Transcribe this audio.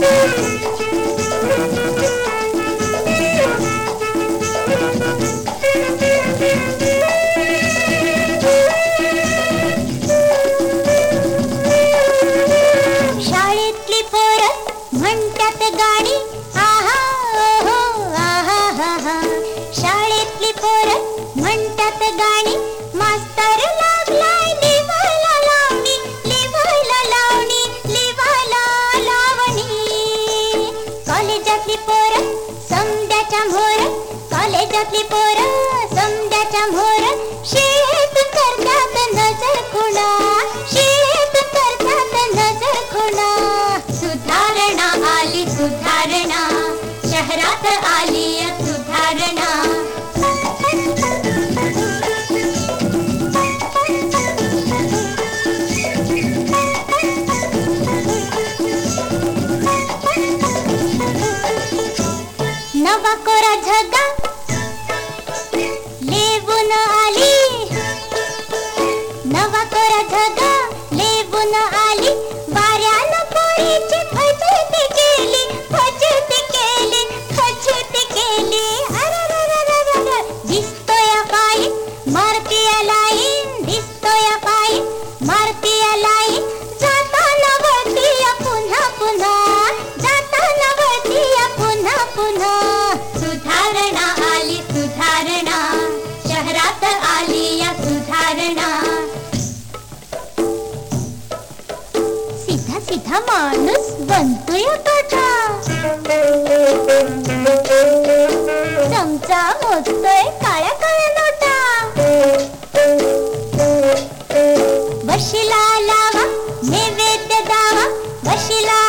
people. काले जातली पोरा सम्द्या चाम होरा काले जातली पोरा सम्द्या चाम नवा कोरा झगा तिथा माणूस बनतो येतोचा चमचा मोजतोय काळ्या काळ्या नोटा बशिला लावा नैवेद्य दावा बशिला